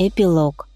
Эпилог.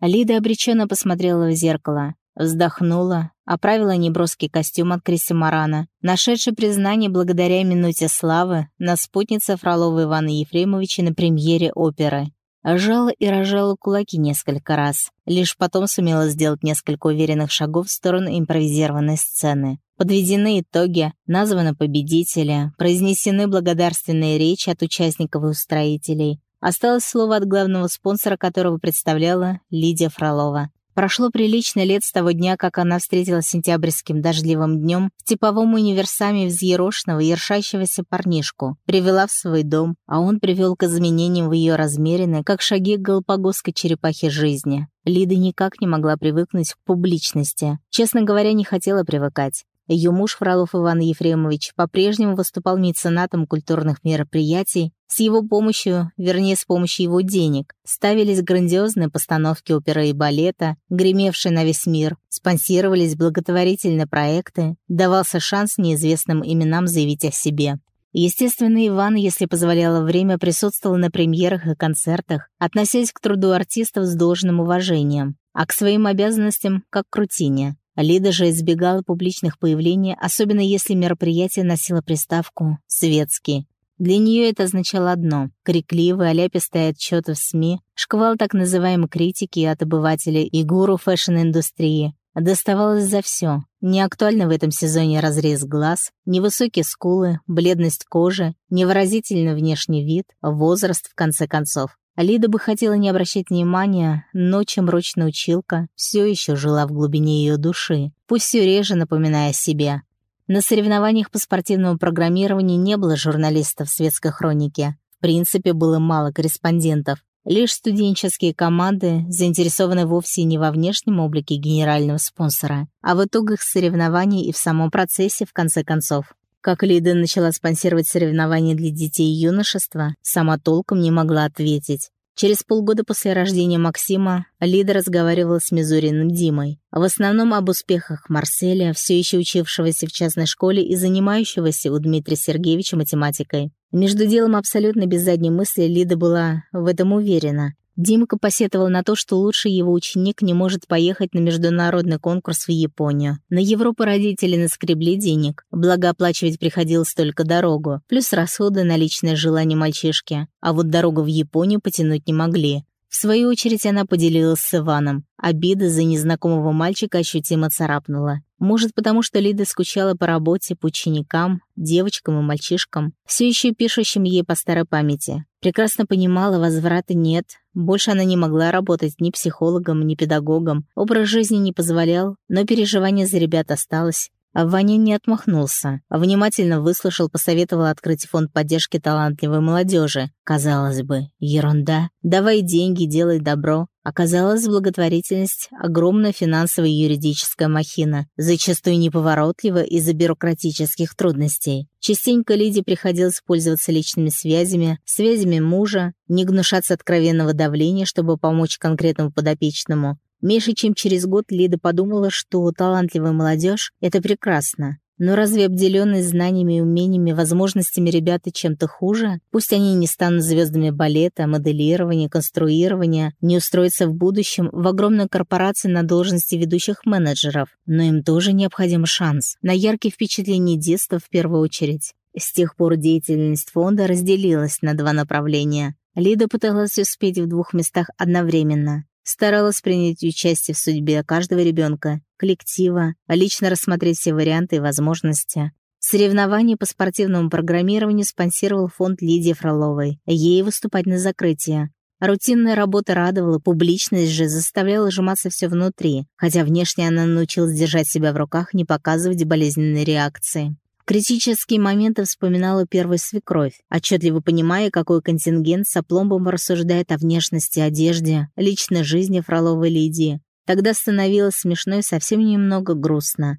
Лида обреченно посмотрела в зеркало, вздохнула, оправила неброский костюм от Криси Марана, нашедший признание благодаря минуте славы на спутнице Фролова Ивана Ефремовича на премьере оперы. Жала и рожала кулаки несколько раз. Лишь потом сумела сделать несколько уверенных шагов в сторону импровизированной сцены. Подведены итоги, названы победители, произнесены благодарственные речи от участников и устроителей, Осталось слово от главного спонсора, которого представляла Лидия Фролова. Прошло прилично лет с того дня, как она встретилась сентябрьским дождливым днем в типовом универсаме взъерошенного, ершащегося парнишку, привела в свой дом, а он привел к изменениям в ее размеренной, как шаги галапагосской черепахи жизни. Лида никак не могла привыкнуть к публичности. Честно говоря, не хотела привыкать. Ее муж Фролов Иван Ефремович по-прежнему выступал меценатом культурных мероприятий. С его помощью, вернее, с помощью его денег, ставились грандиозные постановки оперы и балета, гремевшие на весь мир, спонсировались благотворительные проекты, давался шанс неизвестным именам заявить о себе. Естественно, Иван, если позволяло время, присутствовал на премьерах и концертах, относясь к труду артистов с должным уважением, а к своим обязанностям — как к рутине. Лида же избегала публичных появлений, особенно если мероприятие носило приставку «светский». Для нее это означало одно — крикливые, аляпистые отчеты в СМИ, шквал так называемой критики от обывателей и гуру fashion-индустрии. Доставалось за все. Не актуально в этом сезоне разрез глаз, невысокие скулы, бледность кожи, невыразительный внешний вид, возраст, в конце концов. Лида бы хотела не обращать внимания, но чемрочная училка все еще жила в глубине ее души, пусть все реже напоминая о себе. На соревнованиях по спортивному программированию не было журналистов светской хронике. В принципе, было мало корреспондентов. Лишь студенческие команды, заинтересованы вовсе не во внешнем облике генерального спонсора, а в итогах соревнований и в самом процессе, в конце концов. Как Лида начала спонсировать соревнования для детей и юношества, сама толком не могла ответить. Через полгода после рождения Максима Лида разговаривала с Мизуриным Димой, в основном об успехах Марселя, все еще учившегося в частной школе и занимающегося у Дмитрия Сергеевича математикой. Между делом абсолютно без задней мысли Лида была в этом уверена. Димка посетовал на то, что лучший его ученик не может поехать на международный конкурс в Японию. На Европу родители наскребли денег, благо оплачивать приходилось только дорогу, плюс расходы на личное желание мальчишки. А вот дорогу в Японию потянуть не могли. В свою очередь она поделилась с Иваном. Обида за незнакомого мальчика ощутимо царапнула. Может, потому что Лида скучала по работе, по ученикам, девочкам и мальчишкам, все еще пишущим ей по старой памяти. Прекрасно понимала, возврата нет. Больше она не могла работать ни психологом, ни педагогом. Образ жизни не позволял, но переживание за ребят осталось. Ваня не отмахнулся, внимательно выслушал, посоветовал открыть фонд поддержки талантливой молодежи. Казалось бы, ерунда. Давай деньги, делай добро. Оказалось, благотворительность — огромная финансовая и юридическая махина, зачастую неповоротливая из-за бюрократических трудностей. Частенько Лиде приходилось пользоваться личными связями, связями мужа, не гнушаться откровенного давления, чтобы помочь конкретному подопечному, Меньше чем через год Лида подумала, что талантливая молодежь — это прекрасно. Но разве обделенные знаниями умениями, возможностями ребята чем-то хуже? Пусть они не станут звездами балета, моделирования, конструирования, не устроятся в будущем в огромной корпорации на должности ведущих менеджеров, но им тоже необходим шанс на яркие впечатления детства в первую очередь. С тех пор деятельность фонда разделилась на два направления. Лида пыталась успеть в двух местах одновременно старалась принять участие в судьбе каждого ребенка, коллектива, лично рассмотреть все варианты и возможности. Соревнования по спортивному программированию спонсировал фонд Лидии Фроловой. Ей выступать на закрытие. Рутинная работа радовала, публичность же заставляла сжиматься все внутри, хотя внешне она научилась держать себя в руках, не показывать болезненной реакции критические моменты вспоминала первая свекровь, отчетливо понимая, какой контингент с опломбом рассуждает о внешности, одежде, личной жизни Фроловой Лидии. Тогда становилось смешно и совсем немного грустно.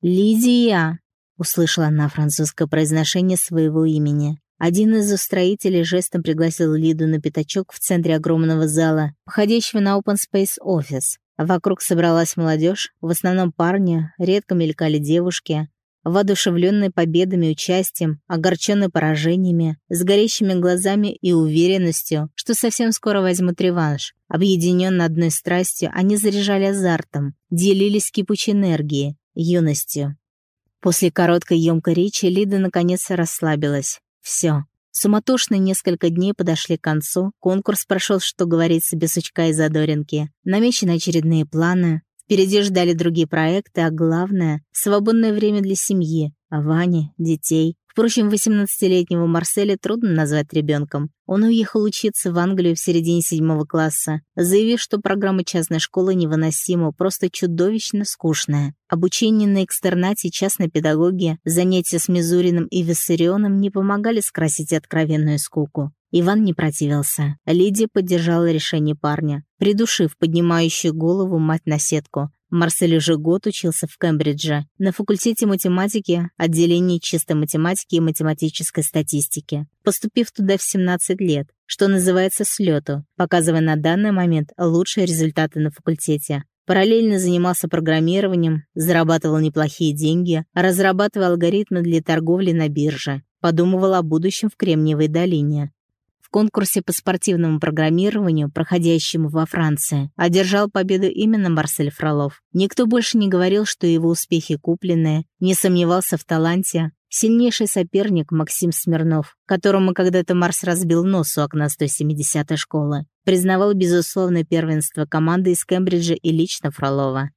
«Лидия!» — услышала она французское произношение своего имени. Один из устроителей жестом пригласил Лиду на пятачок в центре огромного зала, походящего на open space офис. Вокруг собралась молодежь, в основном парни, редко мелькали девушки. Воодушевленный победами, участием, огорченный поражениями, с горящими глазами и уверенностью, что совсем скоро возьмут реванш. Объединенно одной страстью, они заряжали азартом, делились кипучей энергией, юностью. После короткой емкой речи Лида наконец расслабилась. Все. Суматошные несколько дней подошли к концу, конкурс прошел, что говорится, без сучка и задоринки. Намечены очередные планы, Впереди ждали другие проекты, а главное — свободное время для семьи, Вани, детей. Впрочем, 18-летнего Марселя трудно назвать ребенком. Он уехал учиться в Англию в середине седьмого класса, заявив, что программа частной школы невыносима, просто чудовищно скучная. Обучение на экстернате частной педагогии, занятия с Мизуриным и Виссарионом не помогали скрасить откровенную скуку. Иван не противился. Лидия поддержала решение парня, придушив поднимающую голову мать на сетку. Марсель уже год учился в Кембридже, на факультете математики, отделении чистой математики и математической статистики, поступив туда в 17 лет, что называется с лету, показывая на данный момент лучшие результаты на факультете. Параллельно занимался программированием, зарабатывал неплохие деньги, разрабатывал алгоритмы для торговли на бирже, подумывал о будущем в Кремниевой долине. В конкурсе по спортивному программированию, проходящему во Франции, одержал победу именно Марсель Фролов. Никто больше не говорил, что его успехи купленные, не сомневался в таланте. Сильнейший соперник Максим Смирнов, которому когда-то Марс разбил нос у окна 170-й школы, признавал безусловное первенство команды из Кембриджа и лично Фролова.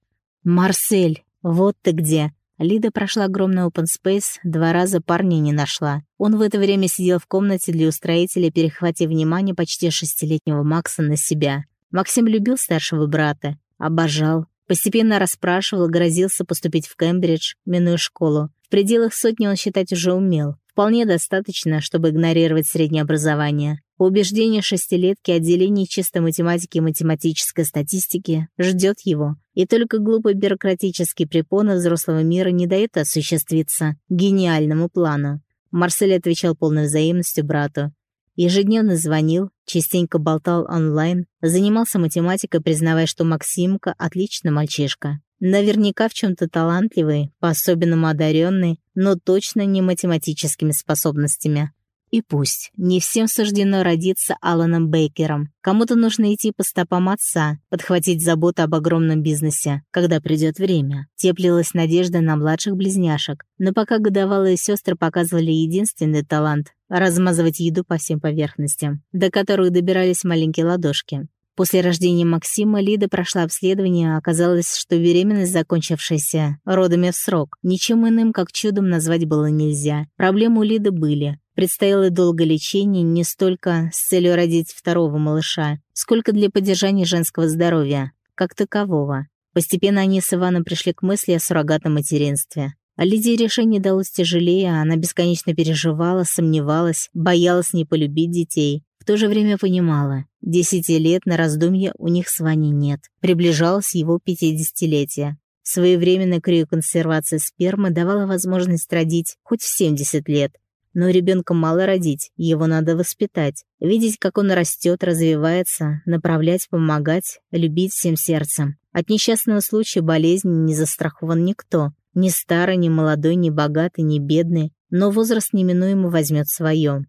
«Марсель, вот ты где!» Лида прошла огромный open space, два раза парня не нашла. Он в это время сидел в комнате для устроителя, перехватив внимание почти шестилетнего Макса на себя. Максим любил старшего брата, обожал. Постепенно расспрашивал, грозился поступить в Кембридж, минуя школу. В пределах сотни он считать уже умел. Вполне достаточно, чтобы игнорировать среднее образование. По убеждению шестилетки отделение чистой математики и математической статистики ждет его, и только глупый бюрократический препон взрослого мира не дает осуществиться гениальному плану. Марсель отвечал полной взаимностью брату. Ежедневно звонил, частенько болтал онлайн, занимался математикой, признавая, что Максимка — отличный мальчишка. Наверняка в чем-то талантливый, по-особенному одаренный, но точно не математическими способностями. И пусть не всем суждено родиться Аланом Бейкером. Кому-то нужно идти по стопам отца, подхватить заботу об огромном бизнесе, когда придет время. Теплилась надежда на младших близняшек, но пока годовалые сестры показывали единственный талант — размазывать еду по всем поверхностям, до которых добирались маленькие ладошки. После рождения Максима Лида прошла обследование, оказалось, что беременность, закончившаяся родами в срок, ничем иным, как чудом назвать было нельзя. Проблемы у Лиды были. Предстояло долгое лечение не столько с целью родить второго малыша, сколько для поддержания женского здоровья, как такового. Постепенно они с Иваном пришли к мысли о суррогатном материнстве. А Лидии решение далось тяжелее, она бесконечно переживала, сомневалась, боялась не полюбить детей. В то же время понимала, десяти лет на раздумье у них с Ваней нет. Приближалось его пятидесятилетие. Своевременная криоконсервация спермы давала возможность родить хоть в 70 лет, но ребенка мало родить, его надо воспитать, видеть, как он растет, развивается, направлять, помогать, любить всем сердцем. От несчастного случая болезни не застрахован никто. Ни старый, ни молодой, ни богатый, ни бедный. Но возраст неминуемо возьмет свое.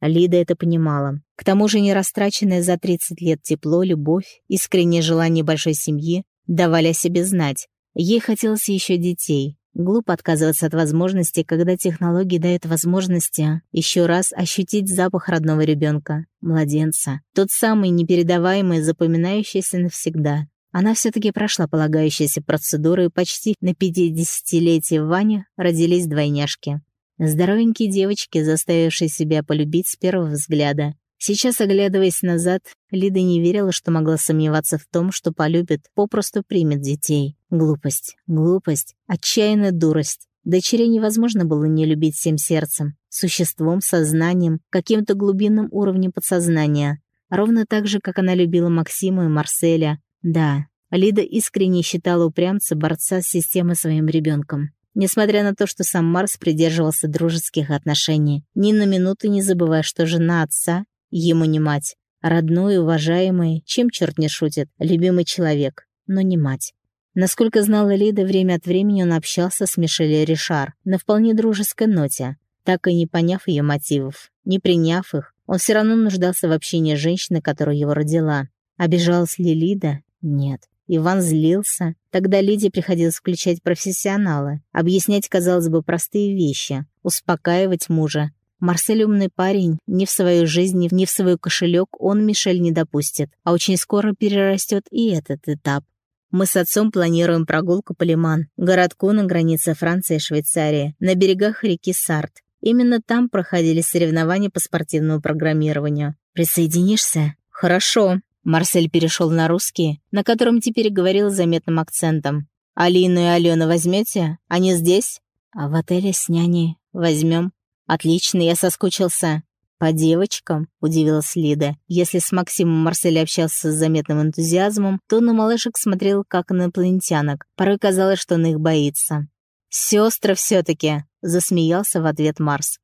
Лида это понимала. К тому же нерастраченное за 30 лет тепло, любовь, искреннее желание большой семьи давали о себе знать. Ей хотелось еще детей, Глупо отказываться от возможности, когда технологии дают возможности еще раз ощутить запах родного ребенка, младенца. Тот самый непередаваемый, запоминающийся навсегда. Она все-таки прошла полагающиеся процедуры, и почти на 50-летие Вани родились двойняшки. Здоровенькие девочки, заставившие себя полюбить с первого взгляда. Сейчас, оглядываясь назад, Лида не верила, что могла сомневаться в том, что полюбит, попросту примет детей. Глупость, глупость, отчаянная дурость. Дочерей невозможно было не любить всем сердцем, существом, сознанием, каким-то глубинным уровнем подсознания. Ровно так же, как она любила Максима и Марселя. Да, Лида искренне считала упрямца борца с системой своим ребенком. Несмотря на то, что сам Марс придерживался дружеских отношений, ни на минуту не забывая, что жена отца Ему не мать. Родной, уважаемый, чем черт не шутит, любимый человек, но не мать. Насколько знала Лида, время от времени он общался с Мишель Ришар на вполне дружеской ноте, так и не поняв ее мотивов, не приняв их, он все равно нуждался в общении женщины, которая его родила. Обижалась ли Лида? Нет. Иван злился. Тогда Лиде приходилось включать профессионала, объяснять, казалось бы, простые вещи, успокаивать мужа. Марсель умный парень, ни в свою жизнь, ни в свой кошелек он Мишель не допустит, а очень скоро перерастет и этот этап. Мы с отцом планируем прогулку по Лиман, городку на границе Франции и Швейцарии, на берегах реки Сарт. Именно там проходили соревнования по спортивному программированию. Присоединишься? Хорошо. Марсель перешел на русский, на котором теперь говорил заметным акцентом. «Алину и Алену возьмете? Они здесь?» «А в отеле с няней. Возьмем». «Отлично, я соскучился». «По девочкам?» — удивилась Лида. Если с Максимом Марсель общался с заметным энтузиазмом, то на малышек смотрел как на инопланетянок. Порой казалось, что он их боится. «Сестры все-таки!» — засмеялся в ответ Марс.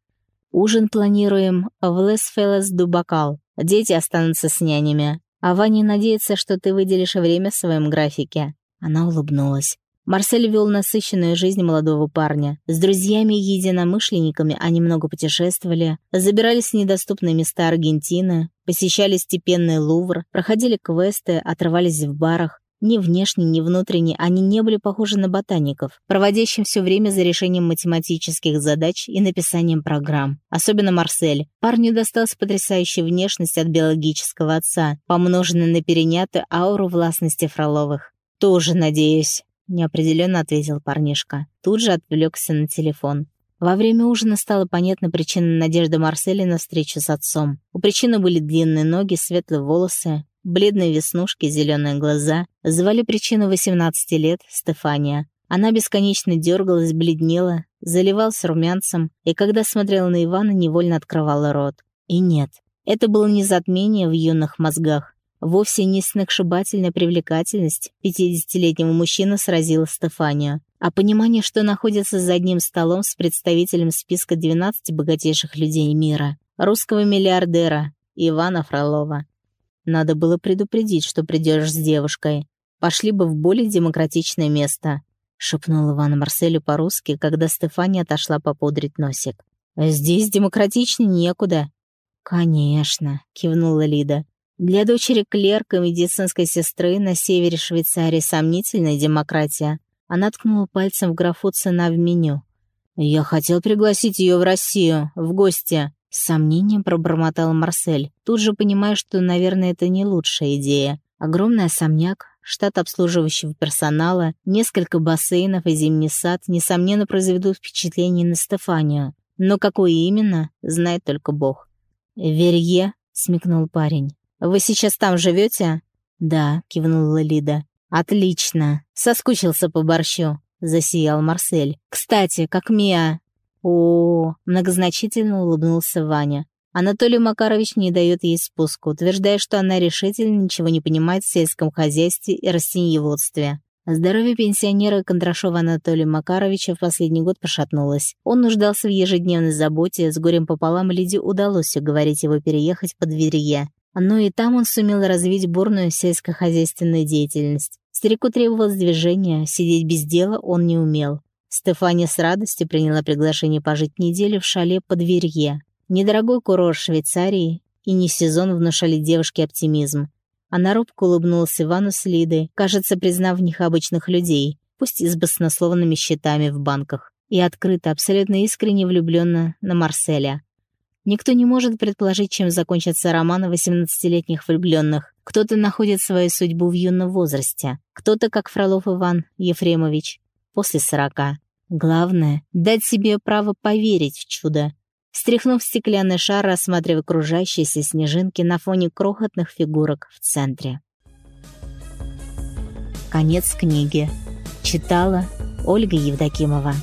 «Ужин планируем в Лесфелес Дубакал. Дети останутся с нянями. А Ваня надеется, что ты выделишь время в своем графике». Она улыбнулась. Марсель вел насыщенную жизнь молодого парня. С друзьями и единомышленниками они много путешествовали, забирались в недоступные места Аргентины, посещали степенный Лувр, проходили квесты, отрывались в барах. Ни внешне, ни внутренне они не были похожи на ботаников, проводящим все время за решением математических задач и написанием программ. Особенно Марсель. Парню досталась потрясающая внешность от биологического отца, помноженная на перенятую ауру властности Фроловых. «Тоже, надеюсь», — неопределенно ответил парнишка. Тут же отвлекся на телефон. Во время ужина стала понятна причина надежды Марселя на встречу с отцом. У причины были длинные ноги, светлые волосы, Бледные веснушки, зеленые глаза звали причину 18 лет Стефания. Она бесконечно дергалась, бледнела, заливалась румянцем, и когда смотрела на Ивана, невольно открывала рот. И нет, это было не затмение в юных мозгах. Вовсе не сногсшибательная привлекательность 50-летнего мужчины сразила Стефанию, а понимание, что находится за одним столом с представителем списка 12 богатейших людей мира, русского миллиардера Ивана Фролова. Надо было предупредить, что придешь с девушкой. Пошли бы в более демократичное место», — шепнул Иван Марселю по-русски, когда Стефания отошла попудрить носик. «Здесь демократичнее некуда». «Конечно», — кивнула Лида. «Для дочери клерка медицинской сестры на севере Швейцарии сомнительная демократия». Она ткнула пальцем в графу «Цена в меню». «Я хотел пригласить ее в Россию, в гости», с сомнением пробормотал Марсель, тут же понимая, что, наверное, это не лучшая идея. Огромный особняк, штат обслуживающего персонала, несколько бассейнов и зимний сад, несомненно, произведут впечатление на Стефанию. Но какое именно, знает только Бог. «Верье», — смекнул парень. «Вы сейчас там живете? «Да», — кивнула Лида. «Отлично. Соскучился по борщу», — засиял Марсель. «Кстати, как Мия...» О, многозначительно улыбнулся Ваня. Анатолий Макарович не дает ей спуску, утверждая, что она решительно ничего не понимает в сельском хозяйстве и растениеводстве. Здоровье пенсионера Кондрашова Анатолия Макаровича в последний год пошатнулось. Он нуждался в ежедневной заботе, с горем пополам Лиде удалось уговорить его переехать под Верье. Но и там он сумел развить бурную сельскохозяйственную деятельность. Старику требовалось движение, сидеть без дела он не умел. Стефания с радостью приняла приглашение пожить неделю в шале под Верье. Недорогой курорт Швейцарии и не сезон внушали девушке оптимизм. Она робко улыбнулась Ивану с Лидой, кажется, признав в них обычных людей, пусть и с баснословными счетами в банках, и открыто, абсолютно искренне влюбленно на Марселя. Никто не может предположить, чем закончатся романы 18-летних влюбленных. Кто-то находит свою судьбу в юном возрасте, кто-то, как Фролов Иван Ефремович, после сорока. Главное — дать себе право поверить в чудо. Стряхнув стеклянный шар, рассматривая окружающиеся снежинки на фоне крохотных фигурок в центре. Конец книги. Читала Ольга Евдокимова.